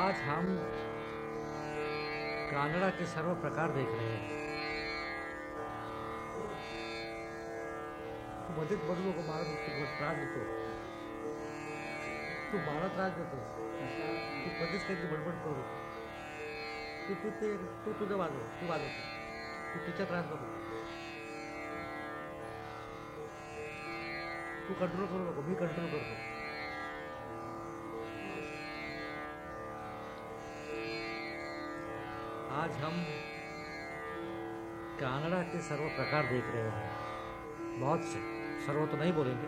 आज हम कानड़ा के सर्व प्रकार देख रहे हैं। तू मध्येच बडू नको मारत तू त्रास देतो तू मला त्रास देतो तू कधीच काहीतरी बडबड करू। तू तू ते, तू तुझं वाजव तू वाजव तू तिच्या त्रास नको तू कंट्रोल करू नको मी कंट्रोल करतो आज हम कानड़ा के सर्व प्रकार देख रहे हैं। बहुत से। सर्व तो नहीं बोलेंगे,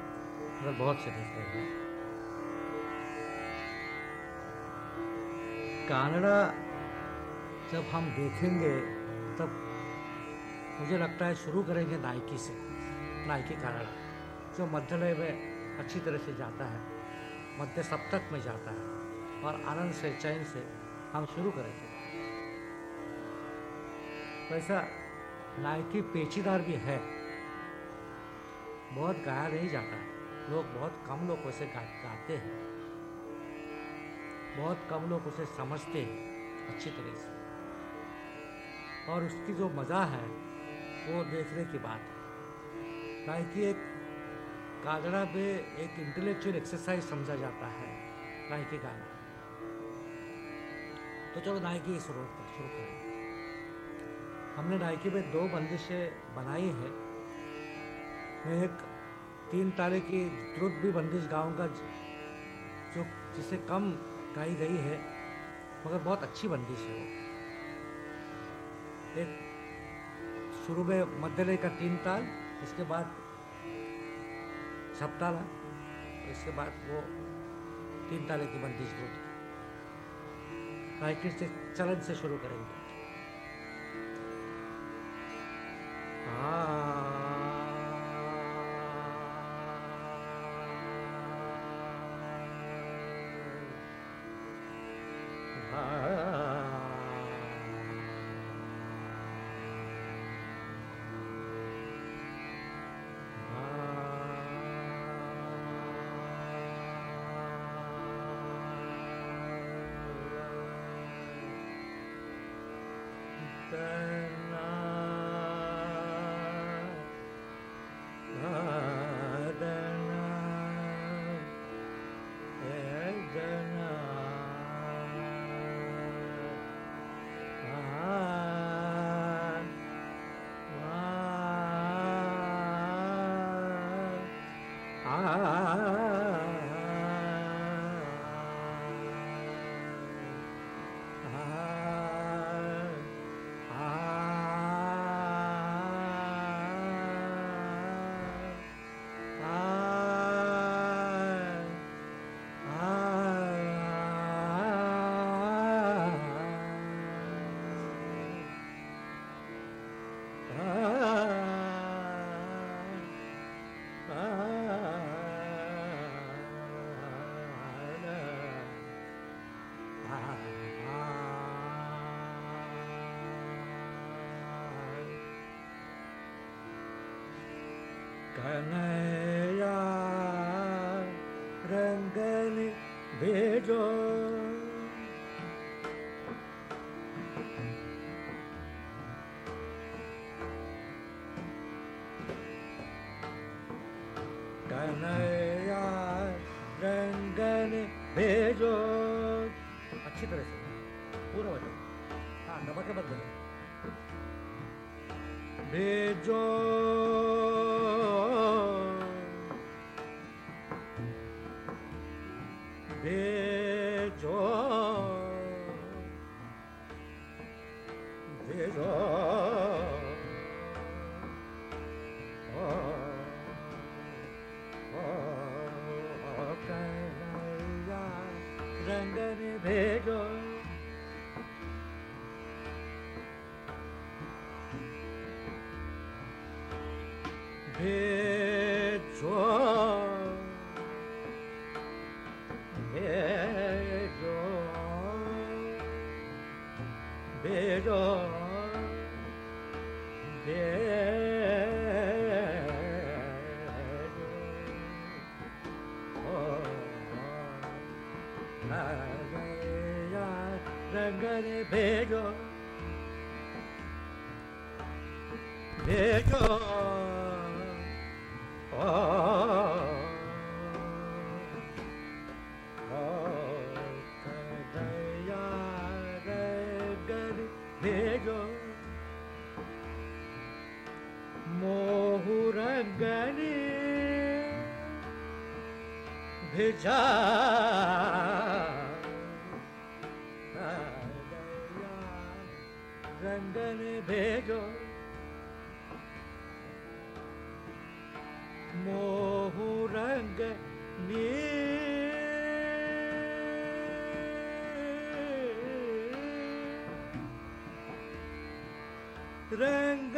मगर बहुत से देख रहे हैं। कानड़ा जब हम देखेंगे, तब मुझे लगता है शुरू करेंगे नाइकी से, नाइकी कानड़ा, जो मध्यलय में अच्छी तरह से जाता है, मध्य सप्तक में जाता है, और आनंद से, चैन से हम शुरू करेंगे। वैसा नाइकी पेचीदार भी है। बहुत गाया नहीं जाता। है लोग बहुत कम लोग उसे गा, गाते हैं। बहुत कम लोग उसे समझते हैं अच्छी तरह से। और उसकी जो मज़ा है वो देखने की बात है। नाइकी एक कागड़ा पे एक इंटेलेक्चुअल एक्सरसाइज समझा जाता है नाइकी गाना तो चलो नाइकी शुरू शुरू करें। हमने नाइकी में दो बंदिशें बनाई हैं। मैं एक तीन तारे की द्रुत भी बंदिश गाऊँगा, जो जिसे कम गाई गई है, मगर बहुत अच्छी बंदिश है वो। एक शुरू में मध्यलय का तीन ताल, इसके बाद छपताला इसके बाद वो तीन ताले की बंदिश द्रुत। नाइकी से चलन से शुरू करेंगे। Ah. go. beggar रंग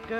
पिचक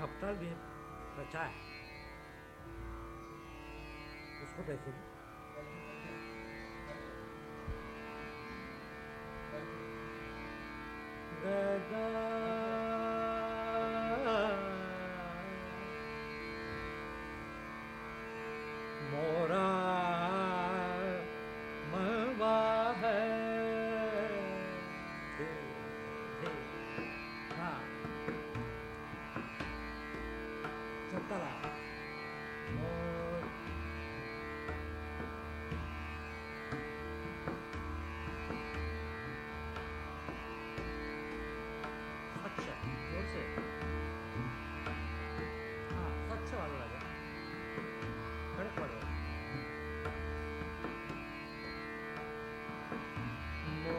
एक भी रचा है। उसको देखेंगे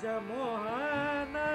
जमोहनपि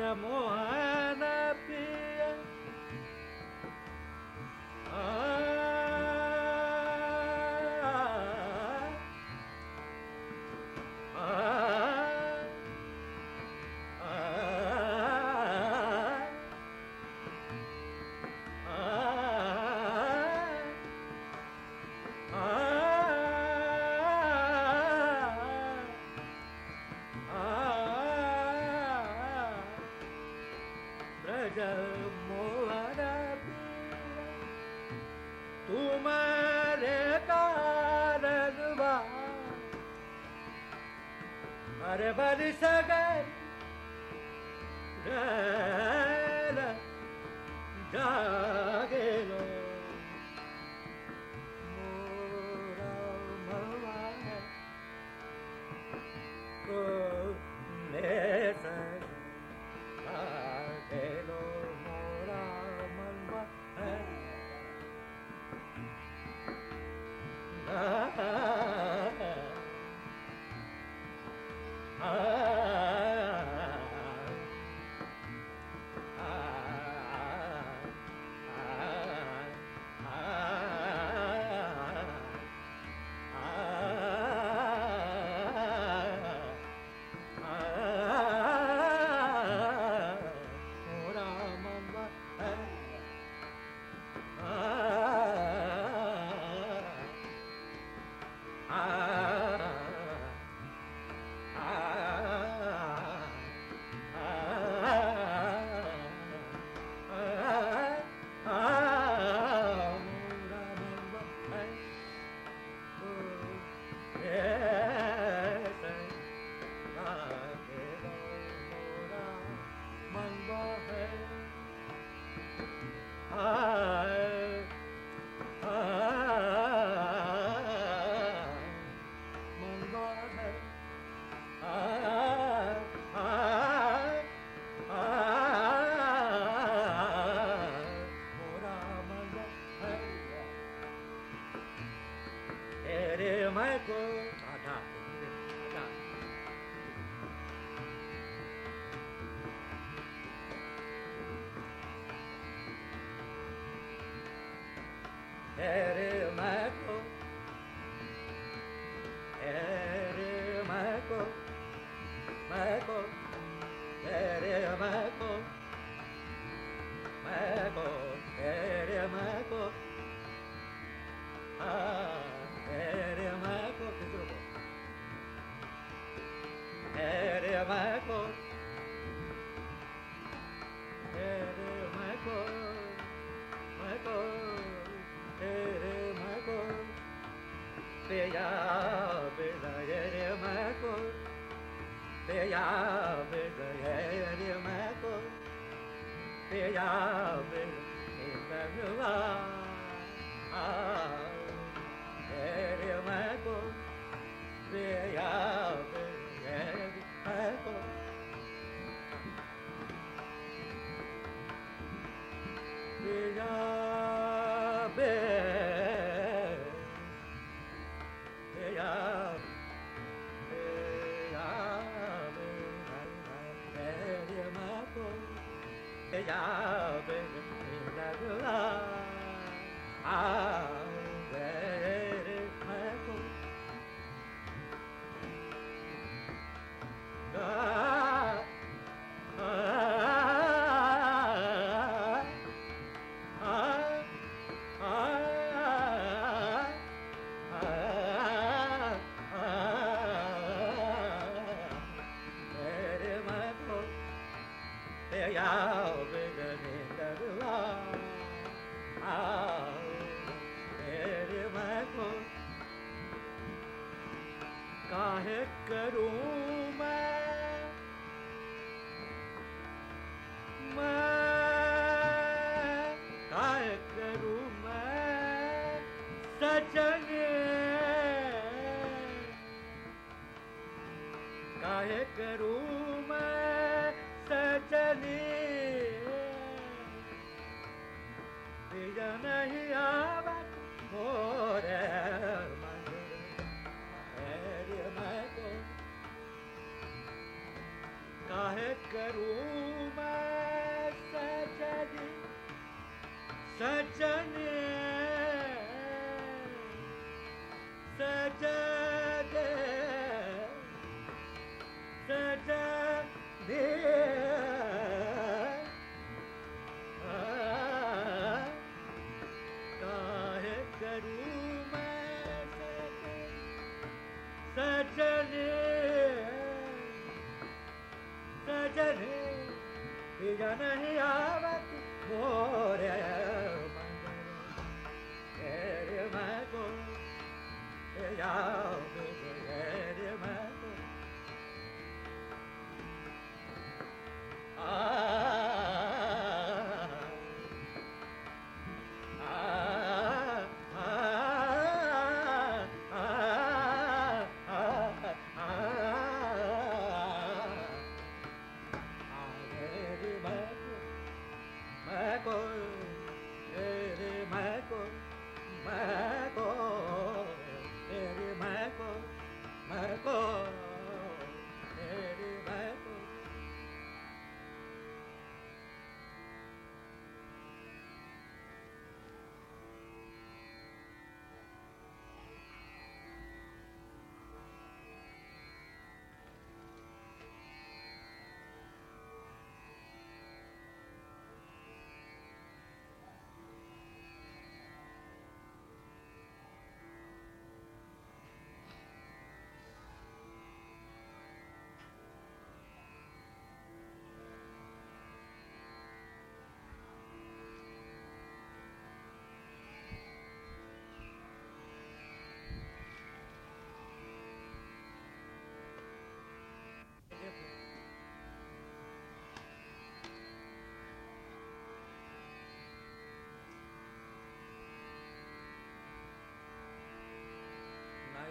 ब्रज मोहन पिय मोहन तुम्हारे कारण बा अरे सगर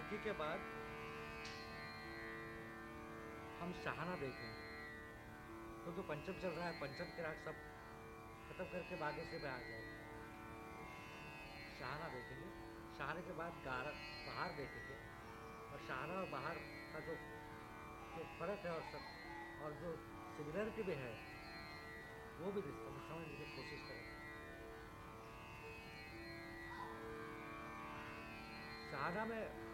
शादी के बाद हम सहाना देखें। तो जो पंचम चल रहा है, पंचम के राग सब खत्म करके बागे से में आ जाए सहाना देखेंगे। सहारे के बाद गारक बाहर देखेंगे। और शहर और बाहर का जो जो फ़र्क है और सब, और जो सिमिलरिटी भी है, वो भी समझने की कोशिश करें। शहादा में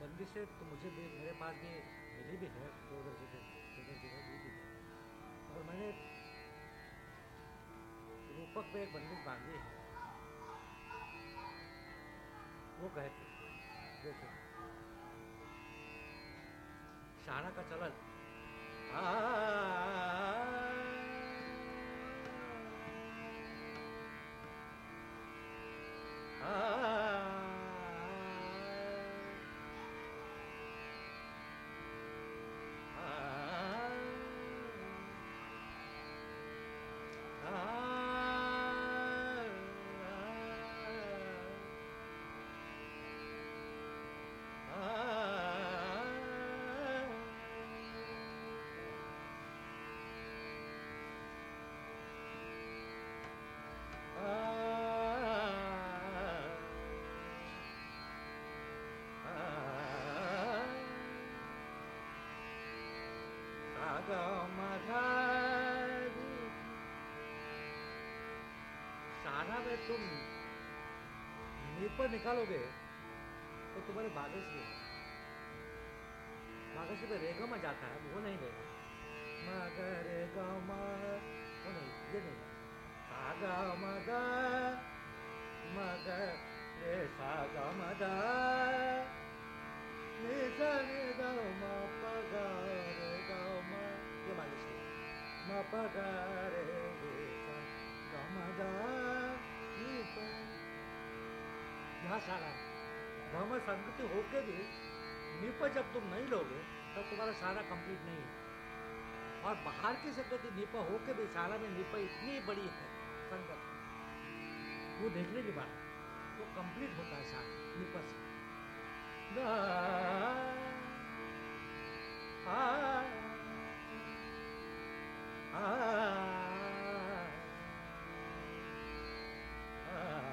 बंदी से तो मुझे भी मेरे पास भी मिली भी है दो उधर जगह जगह जगह भी, भी है और मैंने रूपक में एक बंदी बांधी है। वो कहते देखे शाना का चलन। सारा में तुम नीपर निकालोगे तो तुम्हारे बागेश्वरी में रेगम जाता है, वो नहीं रहेगा मगर रेगम वो नहीं, ये नहीं सागा मदा, मगर रे सागा मदा। रे सा रे मा पा गा रे गा मा ये बागेश्वरी मा पा गा रे रे सा गा मा दा यहाँ सारा धर्म संगति होके भी निप जब तुम नहीं लोगे तब तुम्हारा सारा कंप्लीट नहीं है। और बाहर की संगति निप होके भी सारा में निप इतनी बड़ी है संगत। वो देखने की बात वो कंप्लीट होता है सारा निप से। आ, आ, ah, ah.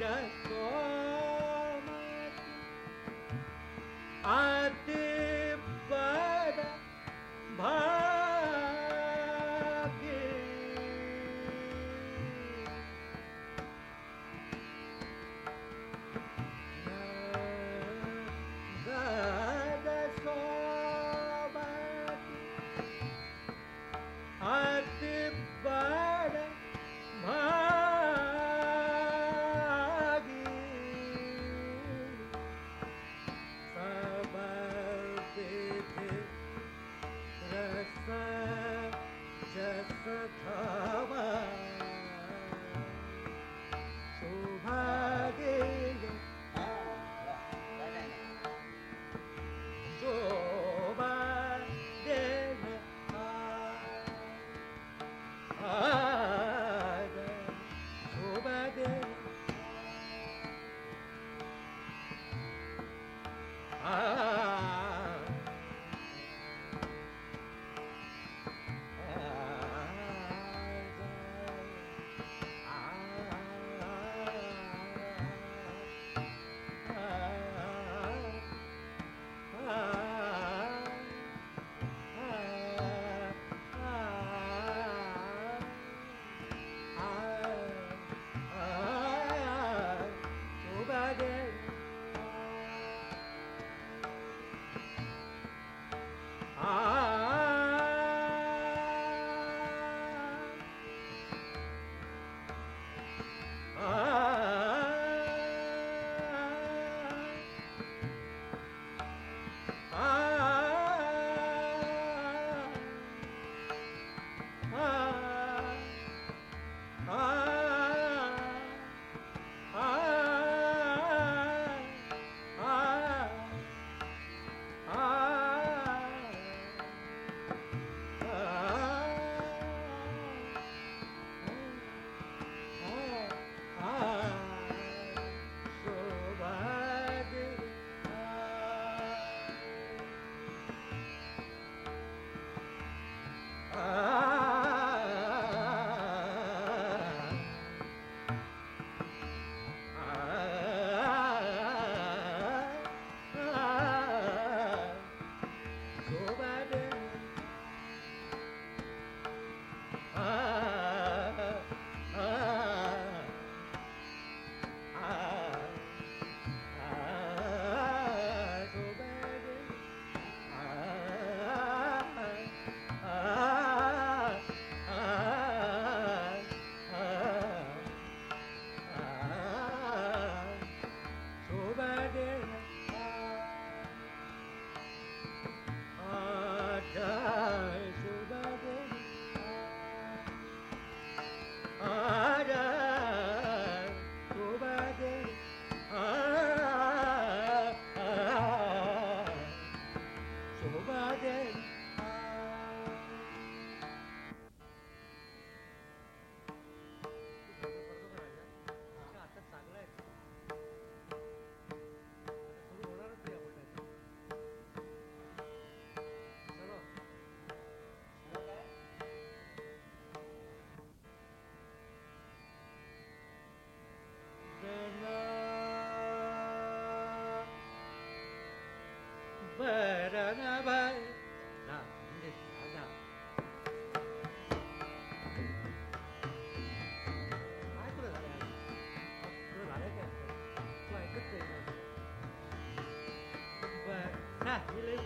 ಜಗದ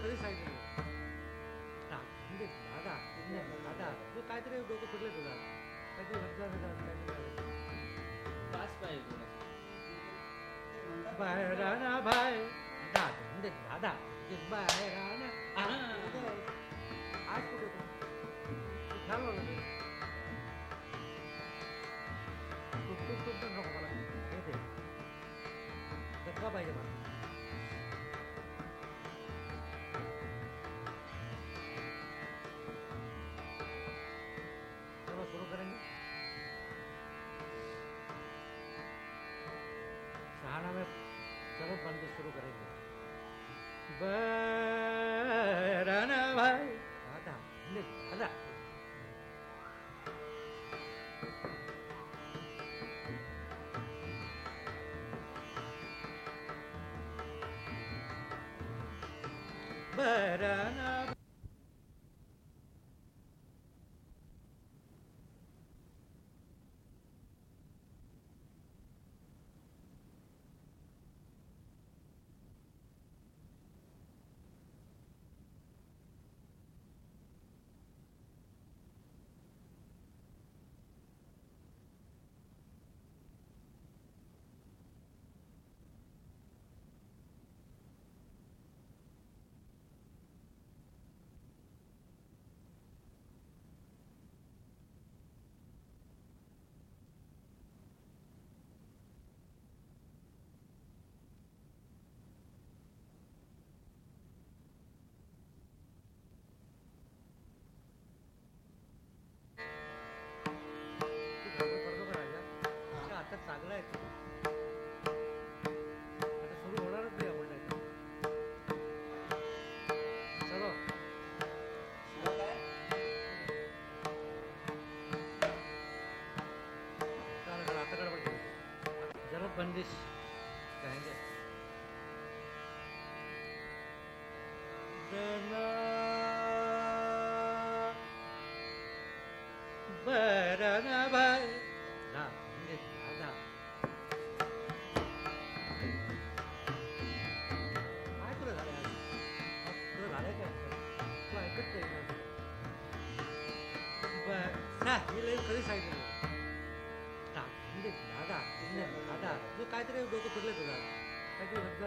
आ, bayrağı bay da da da da bayrağı ah आज को देखो ख्याल हो. रहा टुक टुक टुक टुक नको मला. हे ते धक्का पाहिजे मला. बराना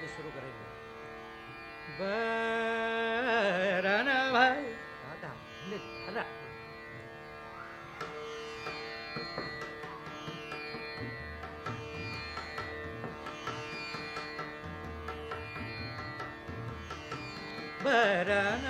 चलो बंद शुरू करेंगे। भाई। दादा ले दादा बरना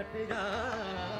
आधिकार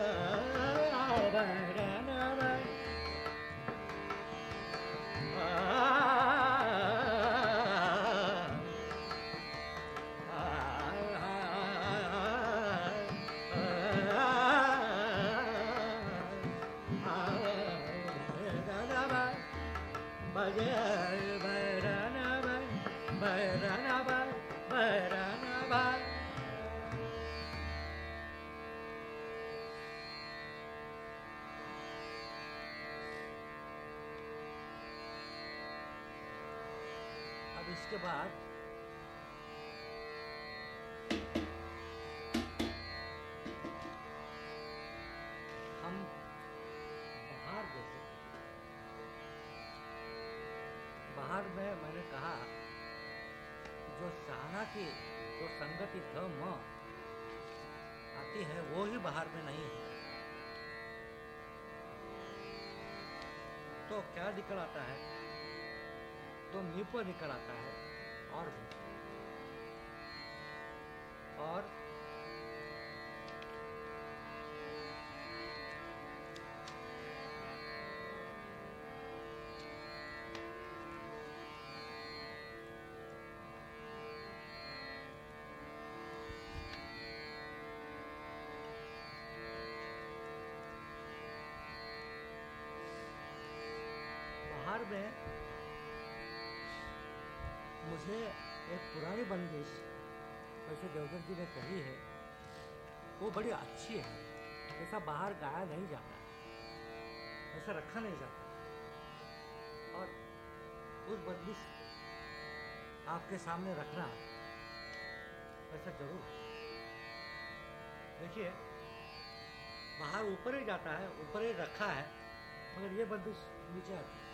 इसके बाद हम बाहर जैसे बाहर में मैंने कहा, जो सहना की, जो संगति धर्म आती है, वो ही बाहर में नहीं है। तो क्या निकल आता है? तो नीप निकल आता है। और और मुझे एक पुरानी बंदिश वैसे देवदत्त जी ने कही है। वो बड़ी अच्छी है, ऐसा बाहर गाया नहीं जाता, ऐसा रखा नहीं जाता। और उस बंदिश आपके सामने रखना, ऐसा ज़रूर। देखिए, बाहर ऊपर ही जाता है, ऊपर ही रखा है, मगर ये बंदिश नीचे आती है।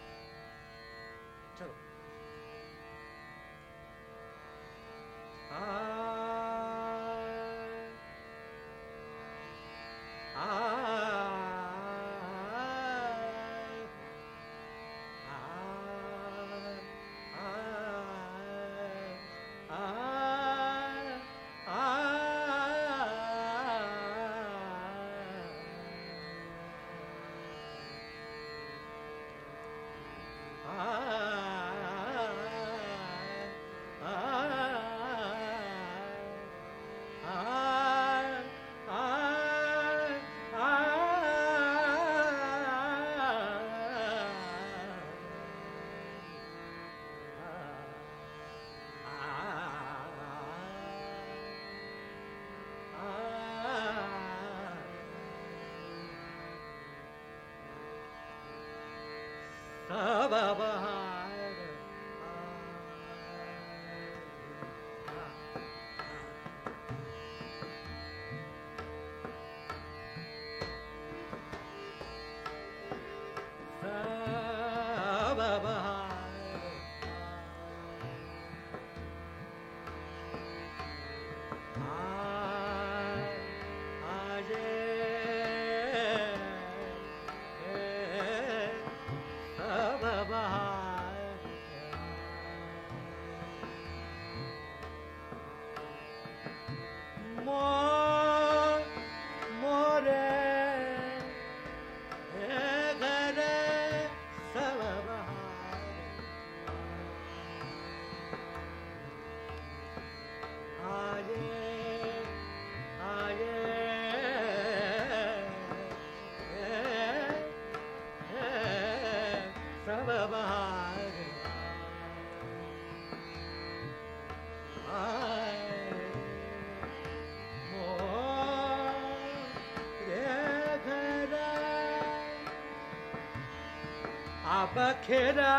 अब खेरा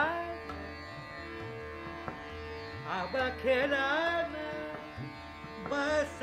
अब खेरा बस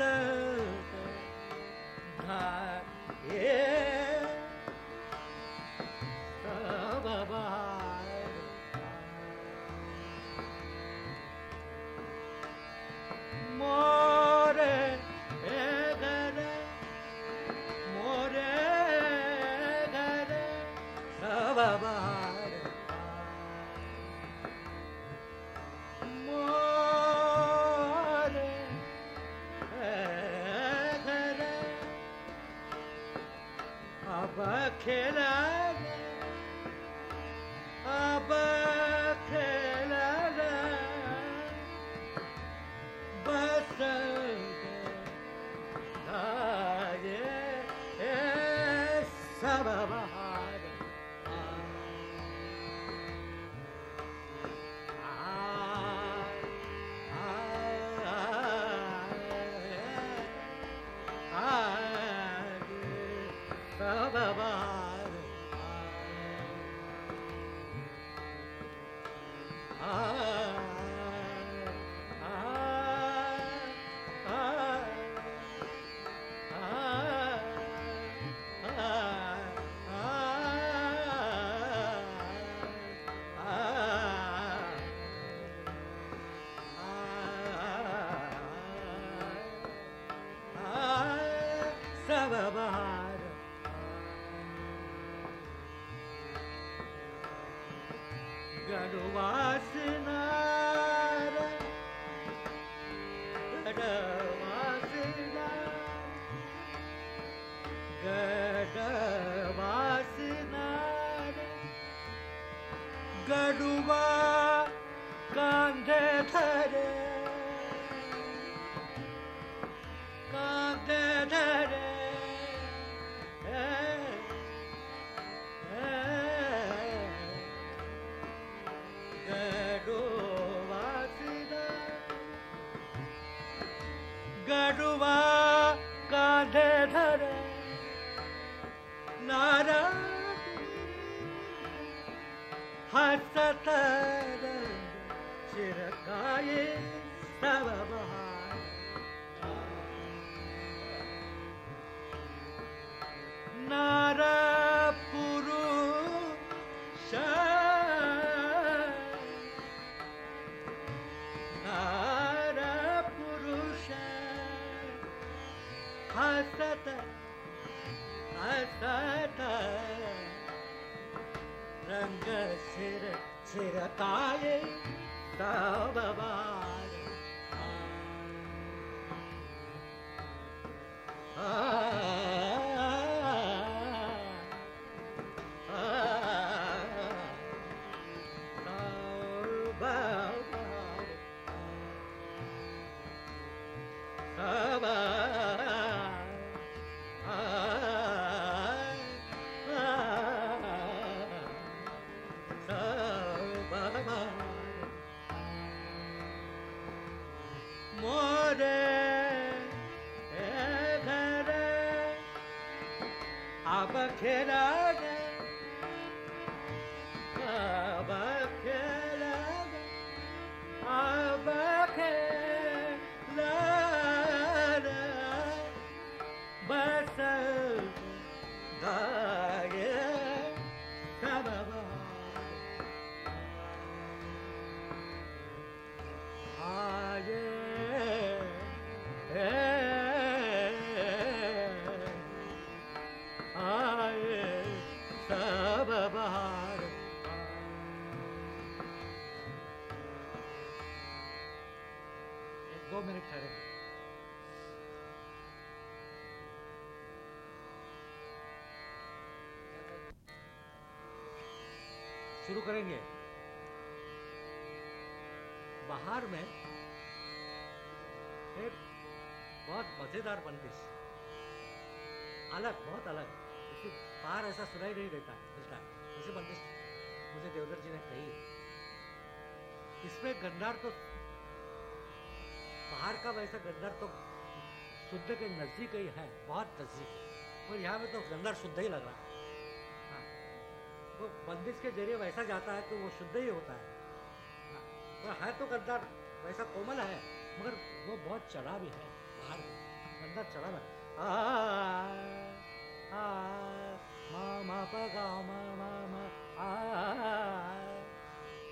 सत असत रङ्ग सिर सिरताय रङ्गय आ। मज़ेदार बंदिश अलग बहुत अलग। इसी बाहर ऐसा सुनाई नहीं देता मिलता ऐसे बंदिश मुझे देवधर जी ने कही इसमें गंधार तो बाहर का वैसा गंधार तो शुद्ध के नज़दीक ही है बहुत नज़दीक और यहाँ में तो गंधार शुद्ध ही लग रहा है। हाँ, वो बंदिश के ज़रिए वैसा जाता है तो वो शुद्ध ही होता है। हाँ, और है तो गंधार वैसा कोमल है मगर वो बहुत चढ़ा भी है बाहर। है मा मा प गा मा मा मा आ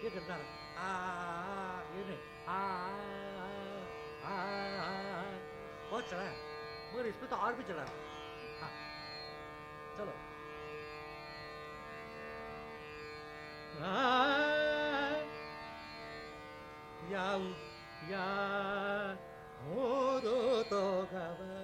ये गंधार है आ ये नहीं आ आ आ बहुत चढ़ा है मगर इसमें तो और भी चढ़ा है हाँ चलो आ 야 Oh, do, do, do, do.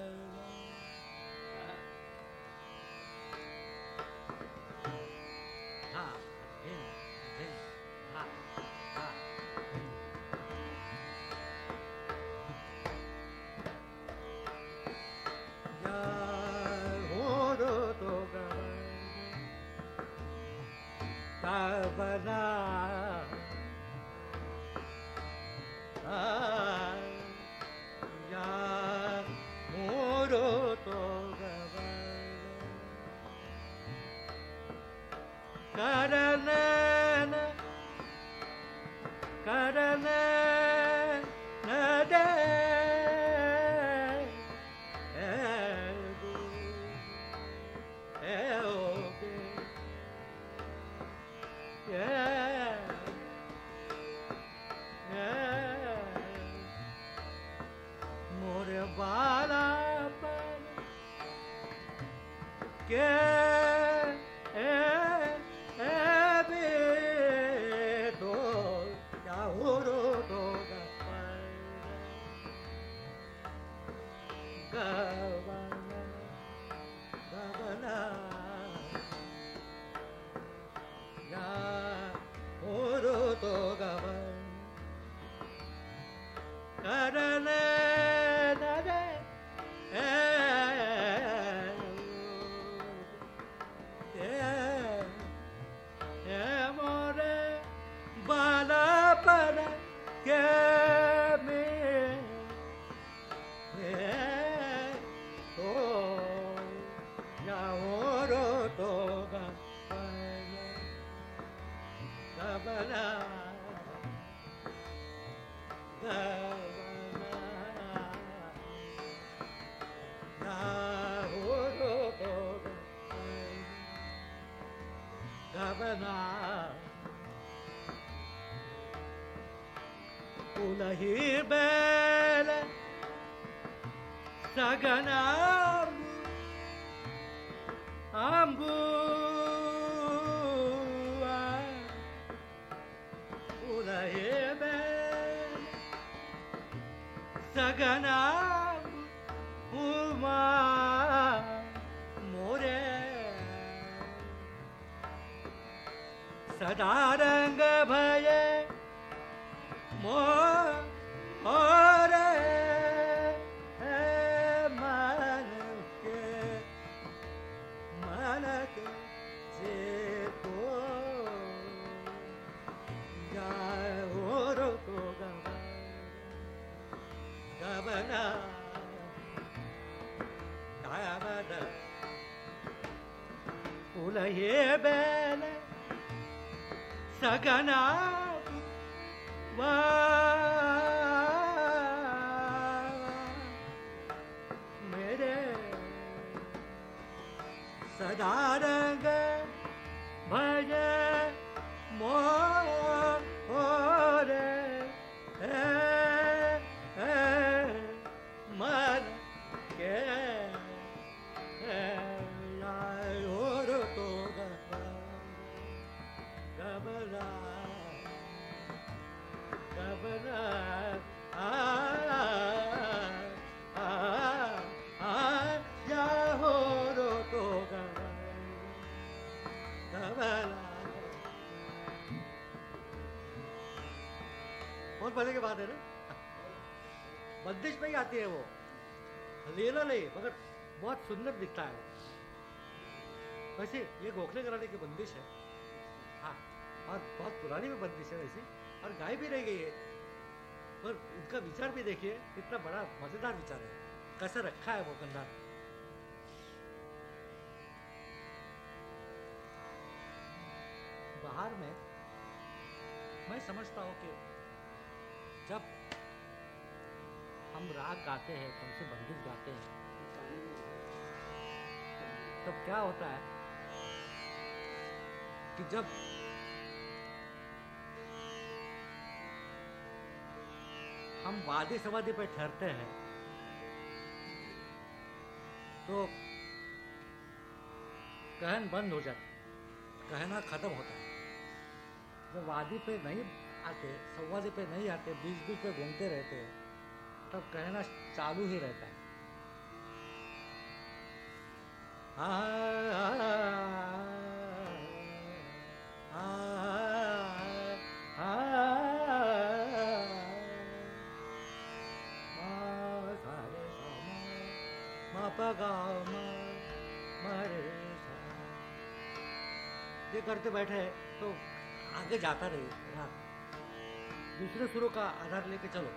गबना उलहे बेल सगना वा मेरे सदा की बात है ना? बंदिश में ही आती है वो। लेना नहीं, मगर बहुत सुंदर दिखता है वो। वैसे ये गोखले कराने की बंदिश है। हाँ और बहुत पुरानी भी बंदिश है वैसे, और गाय भी रह गई है। पर उनका विचार भी देखिए कितना बड़ा मज़ेदार विचार है। कैसे रखा है वो कंधा बाहर में मैं समझता हूँ कि जब हम राग गाते हैं कौन से बंदिश गाते हैं। तब क्या होता है कि जब हम वादी समाधि पर ठहरते हैं तो कहन बंद हो जाती कहना खत्म होता है। जब वादी पे नहीं आते सवारी पे नहीं आते बीच बीच पे घूमते रहते हैं तब कहना चालू ही रहता है ये करते बैठे तो आगे जाता नहीं दूसरे सुरों का आधार लेके चलो।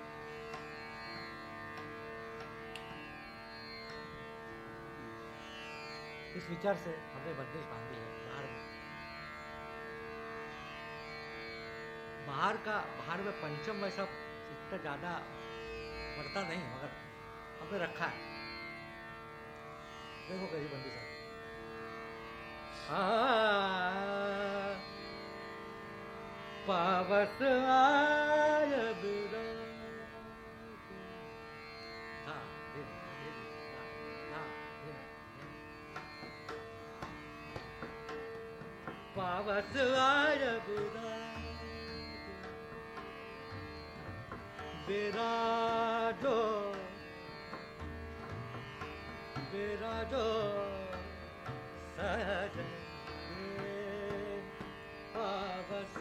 इस विचार से हमने बंदिश बांधी है, बाहर में। बाहर का, बाहर में पंचम वैसा इतना ज़्यादा बढ़ता नहीं, मगर हमने रखा है। देखो कहीं बंदी साहब पावस आय पावस आय विराजो विराजो सहज। पावस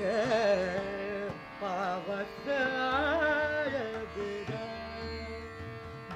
Yeah, I was there.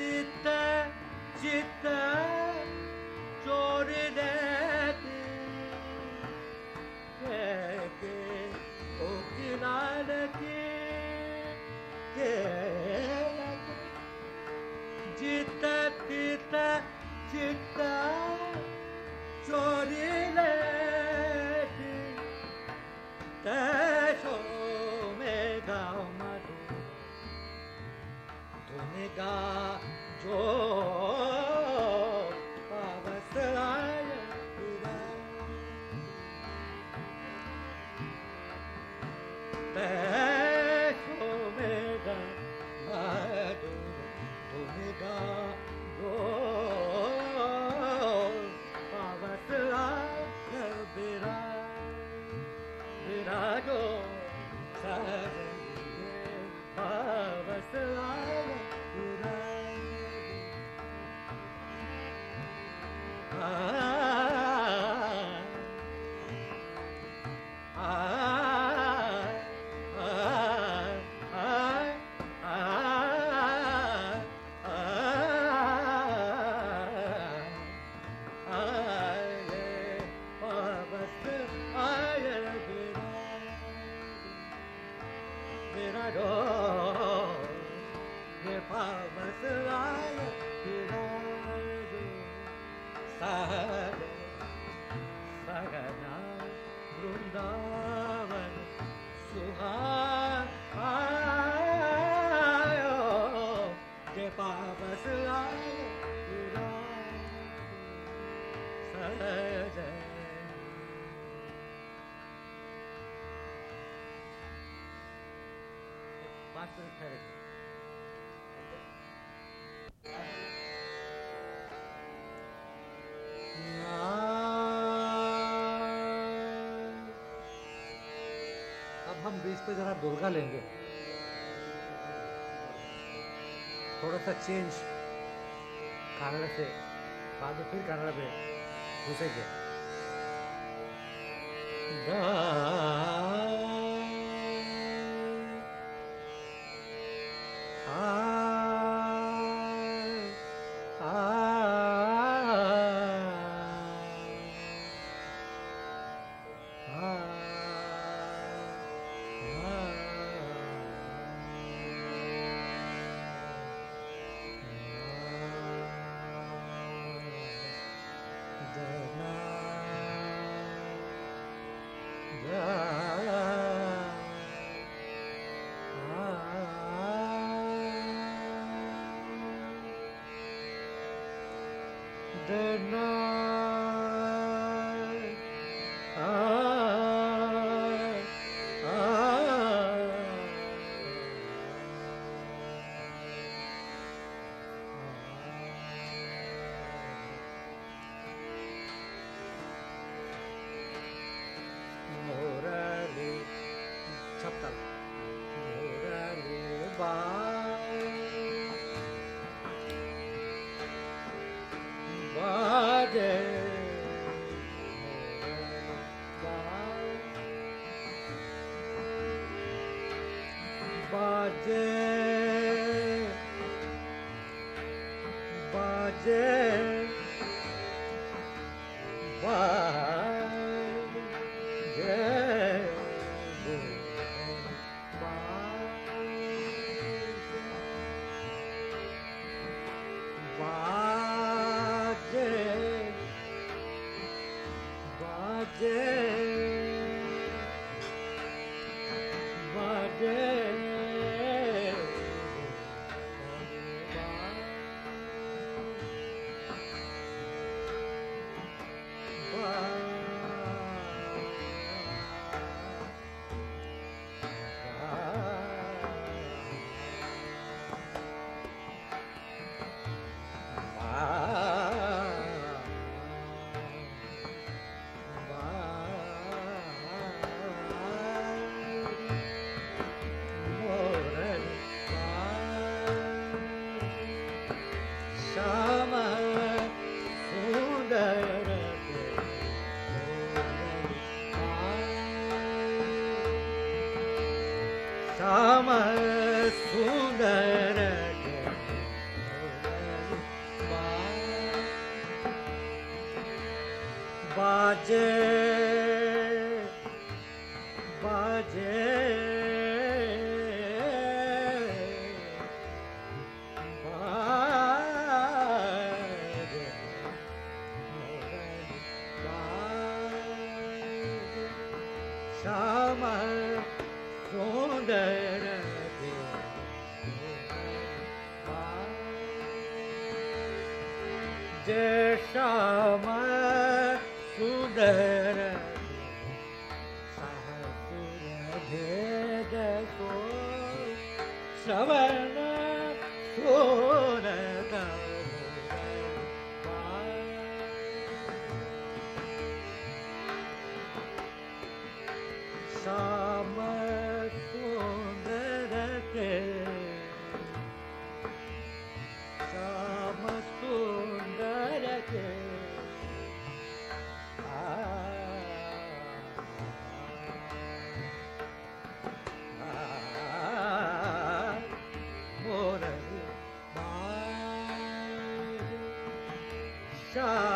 जित तित चोर के के कोकिलान की के जित तित चित चोरी लेती गा जो दुर्गा लेंगे। थोड़ा सा चेंज कनाडा से बाद फिर कनाडा में घुसेंगे। Shah.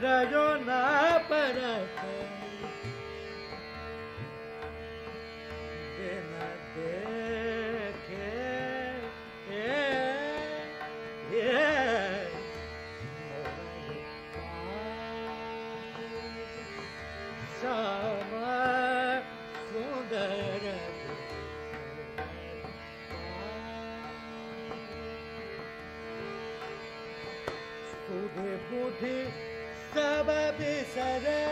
rayona para ti. Hare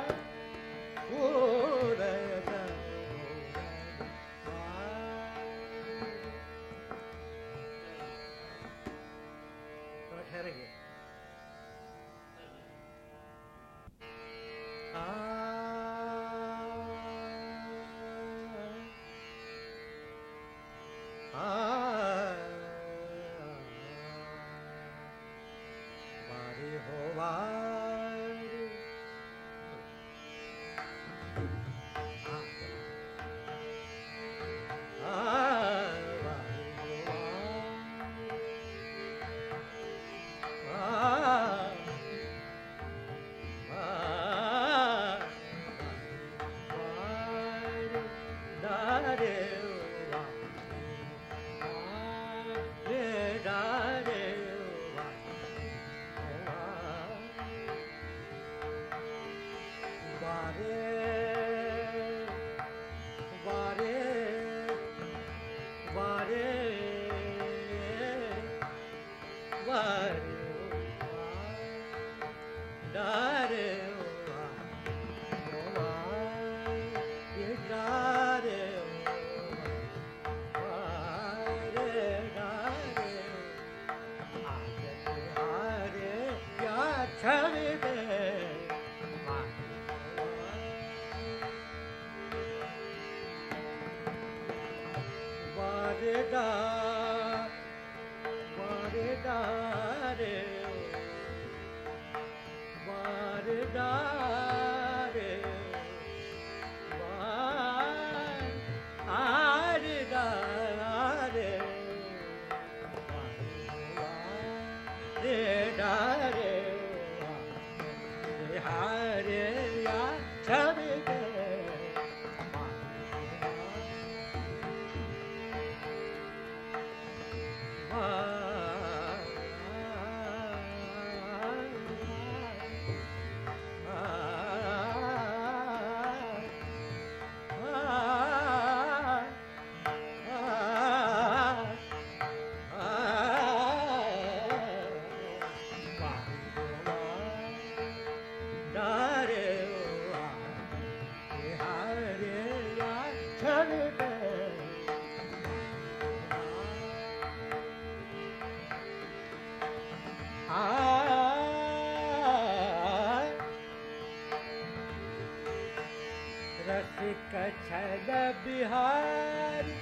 छद Bihari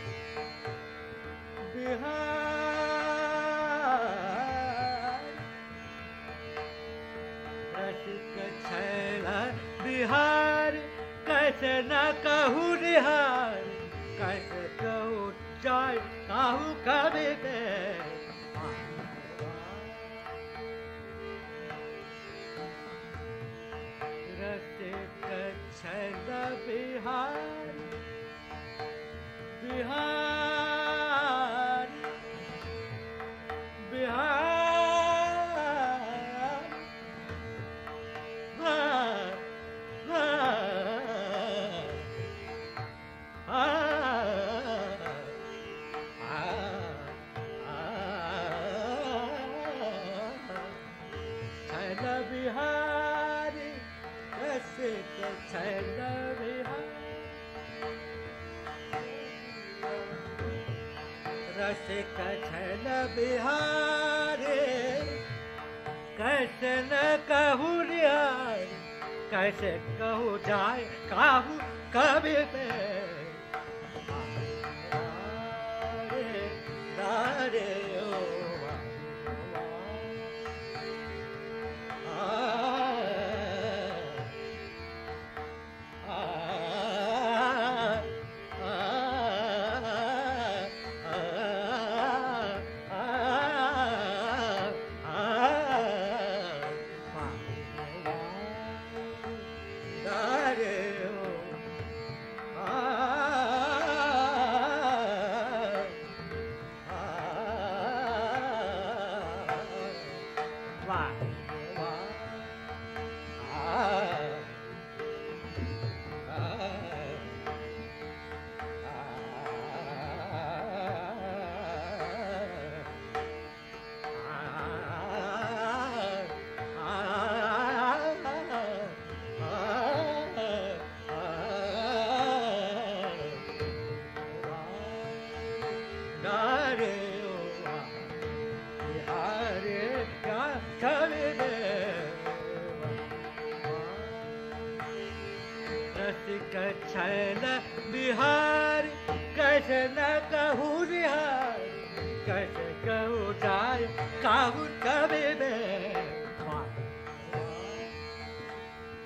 कावु ते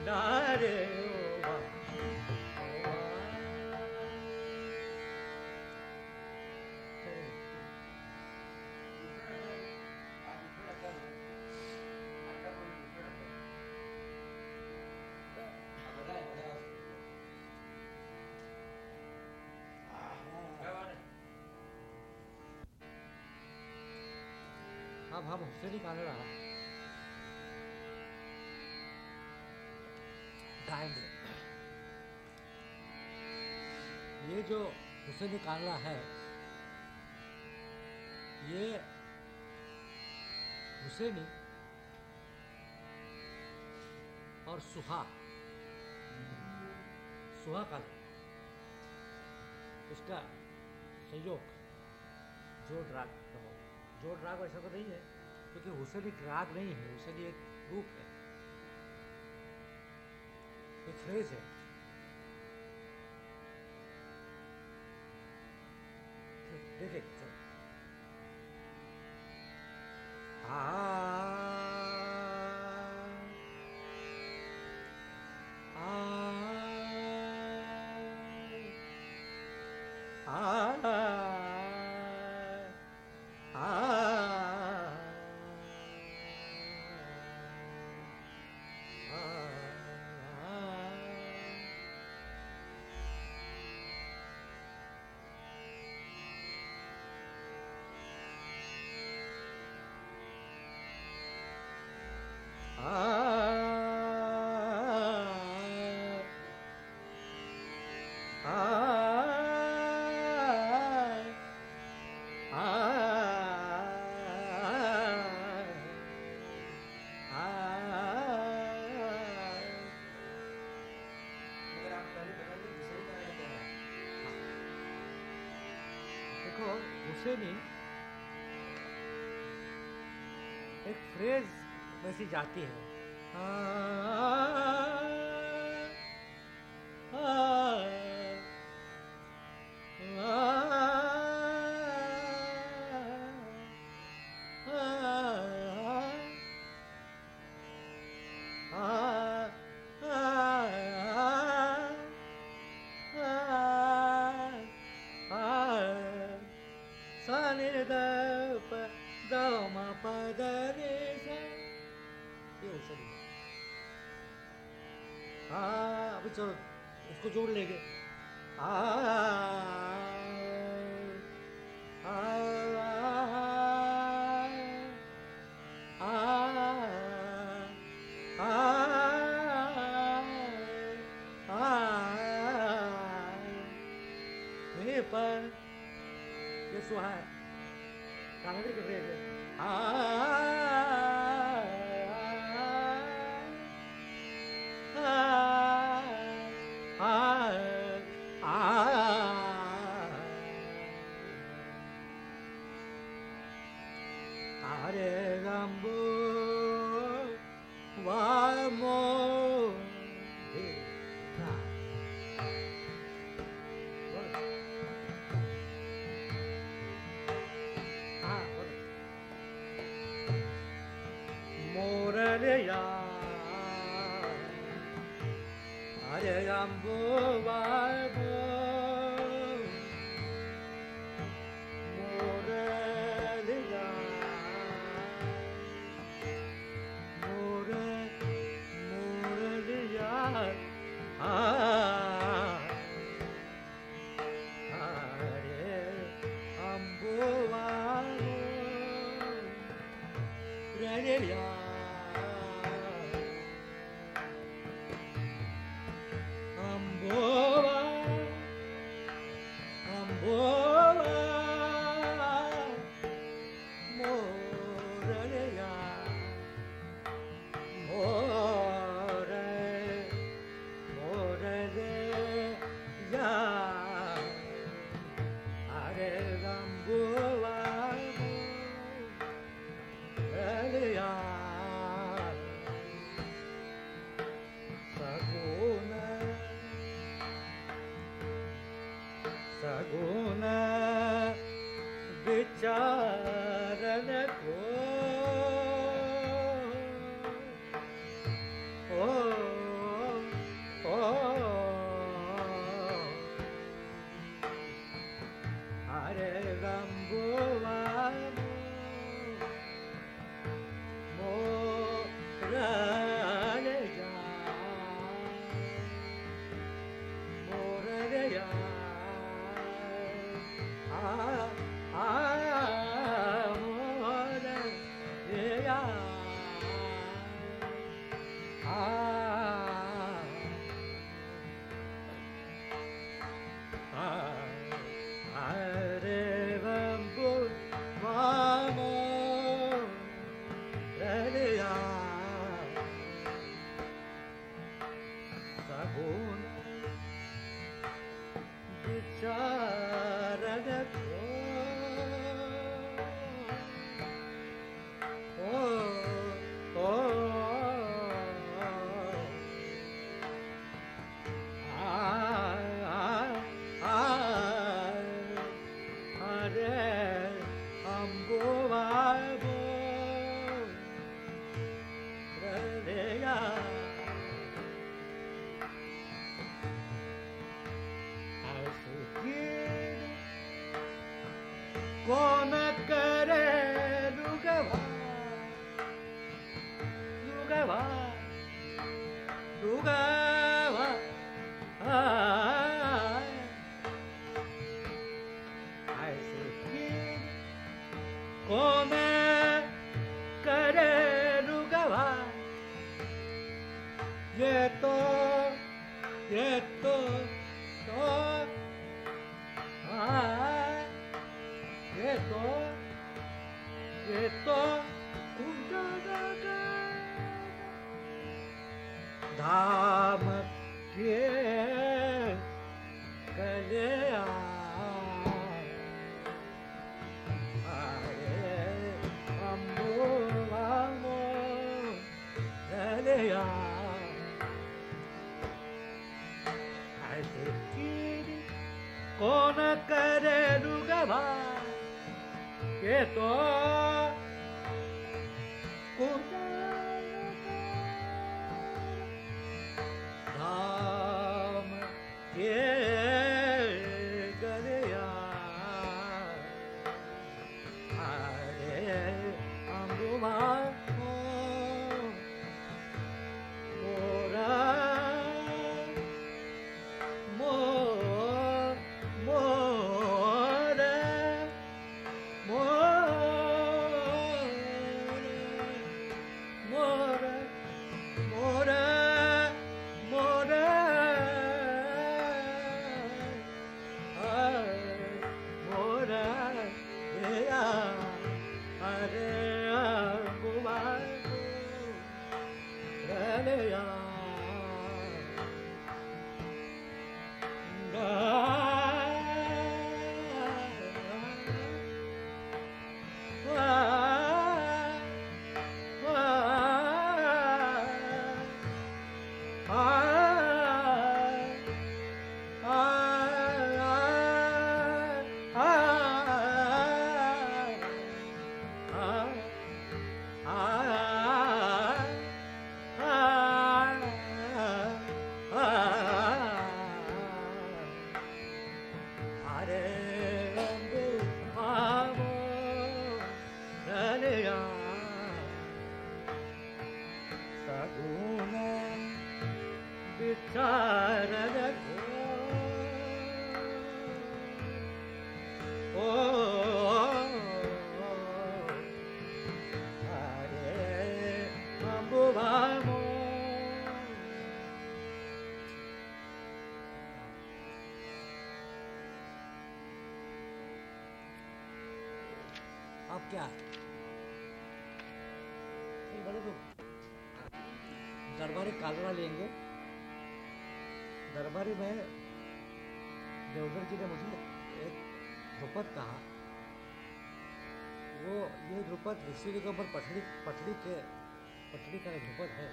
नार हम उससे निकाले रहा गाएँगे ये जो हुसैनी कांगड़ा है, ये हुसैनी और सुहा सुहा कांगड़ा इसका संयोग जोड़ राग जोड़ राग ऐसा तो नहीं है। क्योंकि हुसैन एक राग नहीं है हुसैन एक रूप है। एक फ्रेज है। देखे चलो। हुसैनी एक फ्रेज वैसी जाती है। आ, इसको जोड़ लेंगे पर ये सुहा है कांगड़ी के है आ है बोले तो दरबारी कालरा लेंगे। दरबारी में देवधर जी ने मुझे एक ध्रुपद कहा। वो, ये ध्रुपद ऋषि के ऊपर पटड़ी पटड़ी के पटड़ी का ध्रुपद है।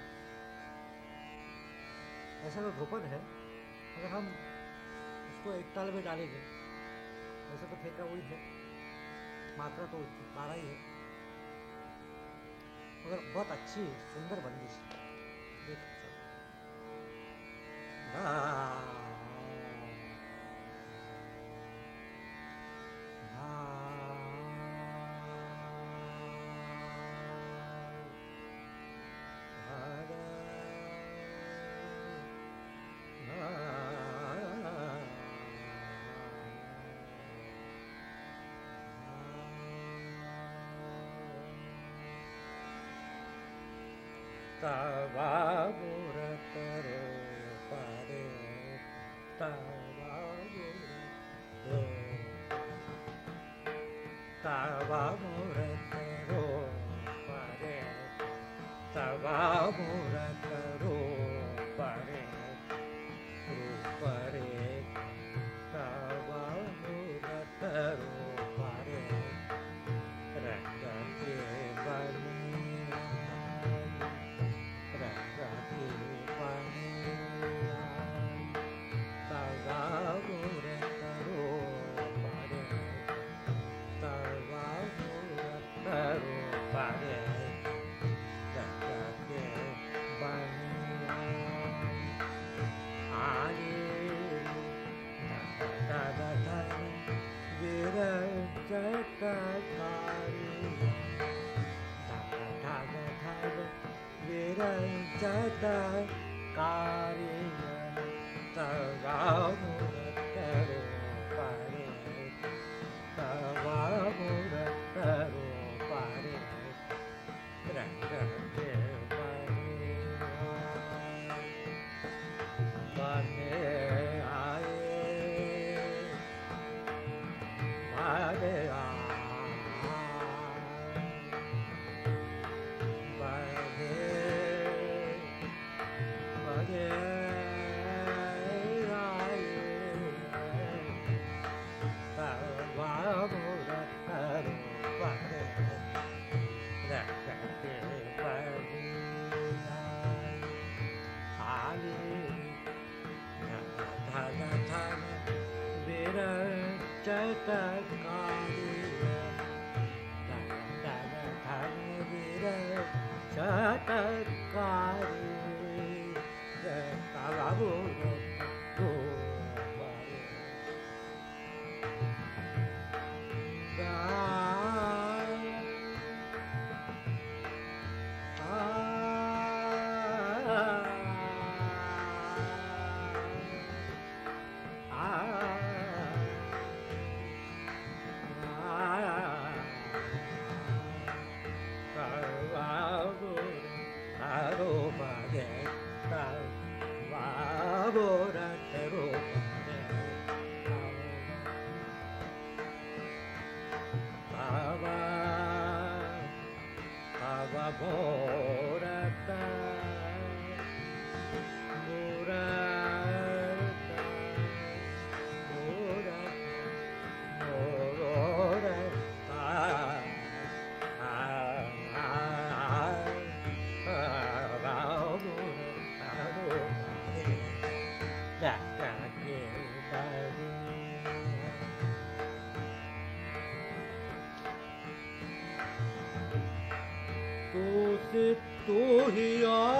ऐसा तो ध्रुपद है, अगर हम उसको एक ताल में डालेंगे वैसे तो फेंका वही है। मात्रा तो बारह ही है। मगर बहुत अच्छी सुंदर बंदिश। है तबुररो तबा मतरो तबात्रो परे परे तबाबुर आरे विरच त धर विर कारी त कारु he are.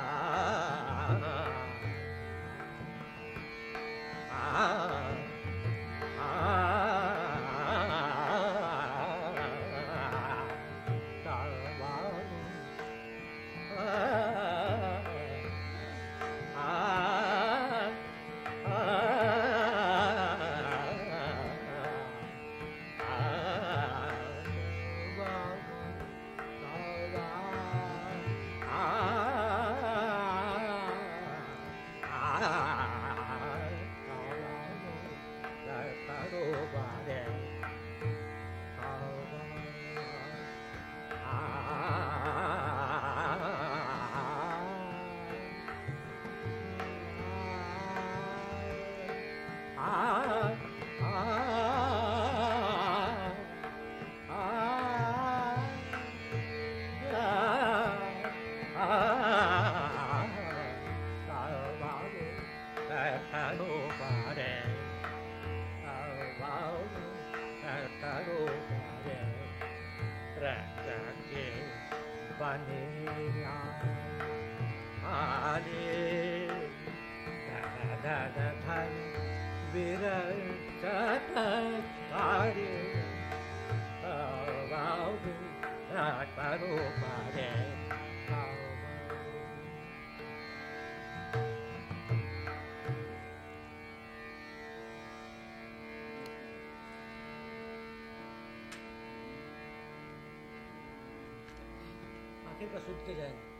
सुन के जाएँगे